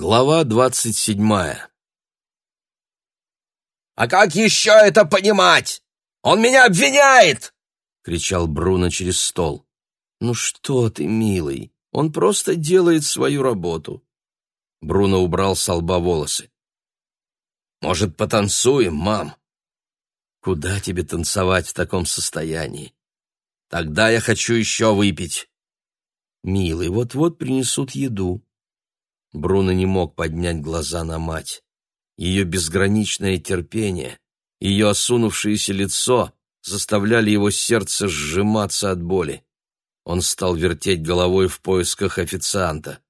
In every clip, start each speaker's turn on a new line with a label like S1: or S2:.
S1: Глава двадцать седьмая
S2: «А как еще это понимать? Он меня обвиняет!»
S1: — кричал Бруно через стол. «Ну что ты, милый, он просто делает свою работу». Бруно убрал с лба волосы.
S2: «Может, потанцуем, мам?»
S1: «Куда тебе танцевать в таком состоянии?
S2: Тогда я хочу еще выпить».
S1: «Милый, вот-вот принесут еду». Бруно не мог поднять глаза на мать. Ее безграничное терпение, ее осунувшееся лицо заставляли его сердце сжиматься от боли. Он стал вертеть головой в поисках официанта.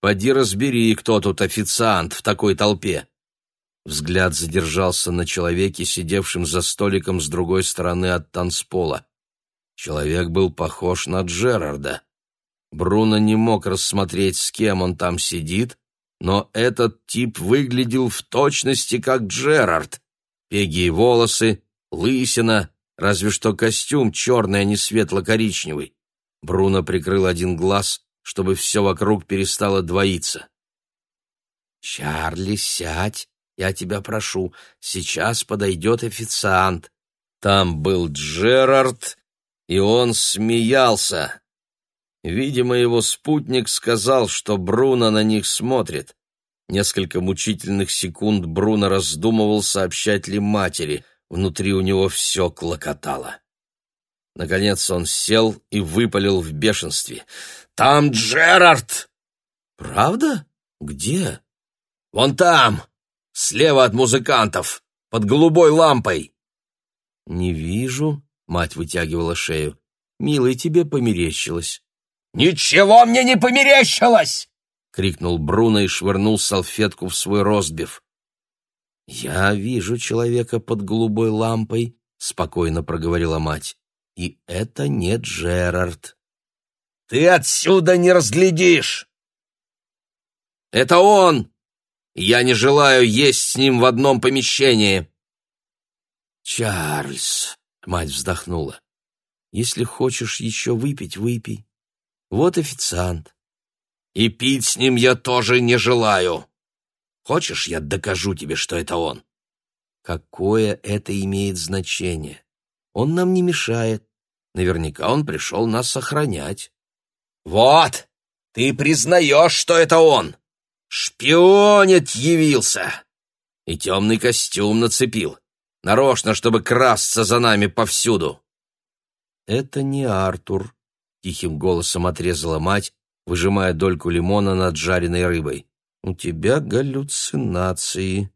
S1: «Поди разбери, кто тут официант в такой толпе!» Взгляд задержался на человеке, сидевшем за столиком с другой стороны от танцпола. Человек был похож на Джерарда. Бруно не мог рассмотреть, с кем он там сидит, но этот тип выглядел в точности как Джерард. Пегие волосы, лысина, разве что костюм черный, а не светло-коричневый. Бруно прикрыл один глаз, чтобы все вокруг перестало двоиться. «Чарли, сядь, я тебя прошу, сейчас подойдет официант». Там был Джерард, и он смеялся. Видимо, его спутник сказал, что Бруно на них смотрит. Несколько мучительных секунд Бруно раздумывал, сообщать ли матери. Внутри у него все клокотало. Наконец он сел и выпалил в бешенстве. «Там Джерард!» «Правда? Где?» «Вон там, слева от музыкантов, под голубой лампой». «Не вижу», — мать вытягивала шею. «Милый, тебе померещилось».
S2: «Ничего мне не померещилось!» — крикнул
S1: Бруно и швырнул салфетку в свой розбив. «Я вижу человека под голубой лампой», — спокойно проговорила мать. «И это не Джерард».
S2: «Ты отсюда не разглядишь!» «Это он! Я не желаю есть с ним в одном помещении!»
S1: «Чарльз!» — мать вздохнула. «Если хочешь еще выпить, выпей. Вот официант.
S2: И пить с ним я тоже не желаю. Хочешь, я докажу тебе, что это он?
S1: Какое это имеет значение? Он нам не мешает. Наверняка он пришел нас сохранять.
S2: Вот, ты признаешь, что это он. Шпионить явился. И темный костюм нацепил. Нарочно, чтобы красться за нами повсюду.
S1: Это не Артур, — тихим голосом отрезала мать, выжимая дольку лимона над жареной рыбой. «У тебя галлюцинации».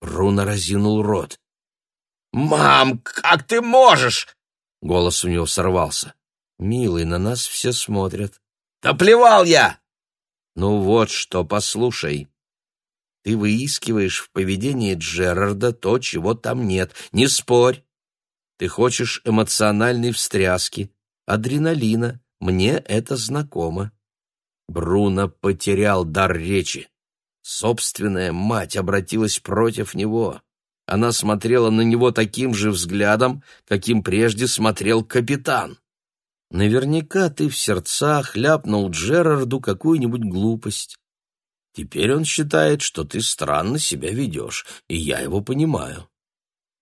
S1: Руна разинул рот.
S2: «Мам, как ты можешь?»
S1: Голос у него сорвался. «Милый, на нас все смотрят».
S2: «Да плевал я!»
S1: «Ну вот что, послушай. Ты выискиваешь в поведении Джерарда то, чего там нет. Не спорь. Ты хочешь эмоциональной встряски, адреналина. Мне это знакомо. Бруно потерял дар речи. Собственная мать обратилась против него. Она смотрела на него таким же взглядом, каким прежде смотрел капитан. Наверняка ты в сердцах ляпнул Джерарду какую-нибудь глупость. Теперь он считает, что ты странно себя ведешь, и я его понимаю.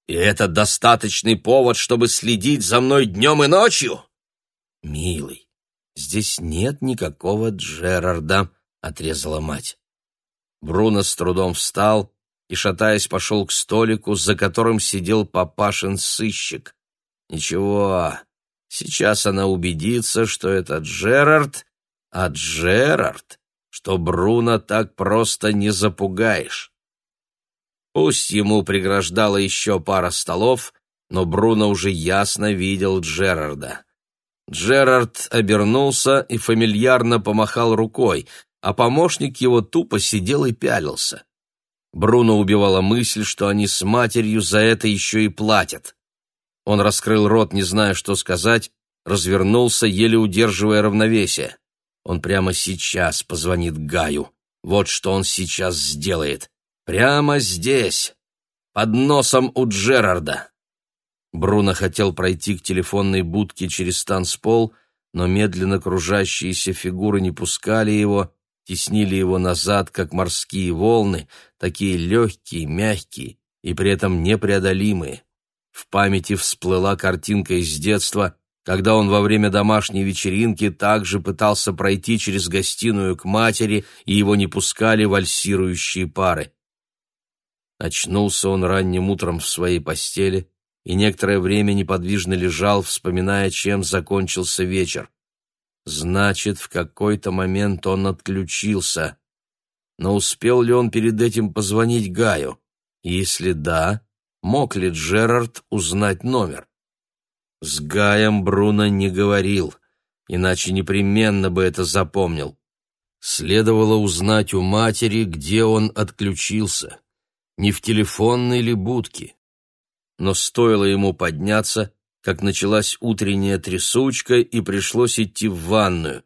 S2: И это достаточный повод, чтобы следить за мной днем и ночью?
S1: «Милый, здесь нет никакого Джерарда», — отрезала мать. Бруно с трудом встал и, шатаясь, пошел к столику, за которым сидел папашин сыщик. «Ничего, сейчас она убедится, что это Джерард, а Джерард, что Бруно так просто не запугаешь». Пусть ему преграждала еще пара столов, но Бруно уже ясно видел Джерарда. Джерард обернулся и фамильярно помахал рукой, а помощник его тупо сидел и пялился. Бруно убивала мысль, что они с матерью за это еще и платят. Он раскрыл рот, не зная, что сказать, развернулся, еле удерживая равновесие. Он прямо сейчас позвонит Гаю. Вот что он сейчас сделает. Прямо здесь, под носом у Джерарда. Бруно хотел пройти к телефонной будке через танцпол, но медленно кружащиеся фигуры не пускали его, теснили его назад, как морские волны, такие легкие, мягкие и при этом непреодолимые. В памяти всплыла картинка из детства, когда он во время домашней вечеринки также пытался пройти через гостиную к матери, и его не пускали вальсирующие пары. Очнулся он ранним утром в своей постели и некоторое время неподвижно лежал, вспоминая, чем закончился вечер. Значит, в какой-то момент он отключился. Но успел ли он перед этим позвонить Гаю? Если да, мог ли Джерард узнать номер? С Гаем Бруно не говорил, иначе непременно бы это запомнил. Следовало узнать у матери, где он отключился. Не в телефонной ли будке? Но стоило ему подняться, как началась утренняя трясучка, и пришлось идти в ванную.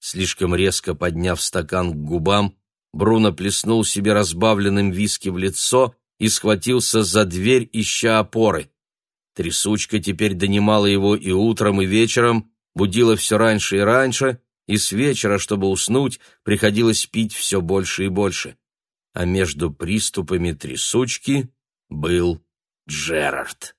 S1: Слишком резко подняв стакан к губам, Бруно плеснул себе разбавленным виски в лицо и схватился за дверь, ища опоры. Трясучка теперь донимала его и утром, и вечером, будила все раньше и раньше, и с вечера, чтобы уснуть, приходилось пить все больше и больше. А между приступами трясучки был Джерард.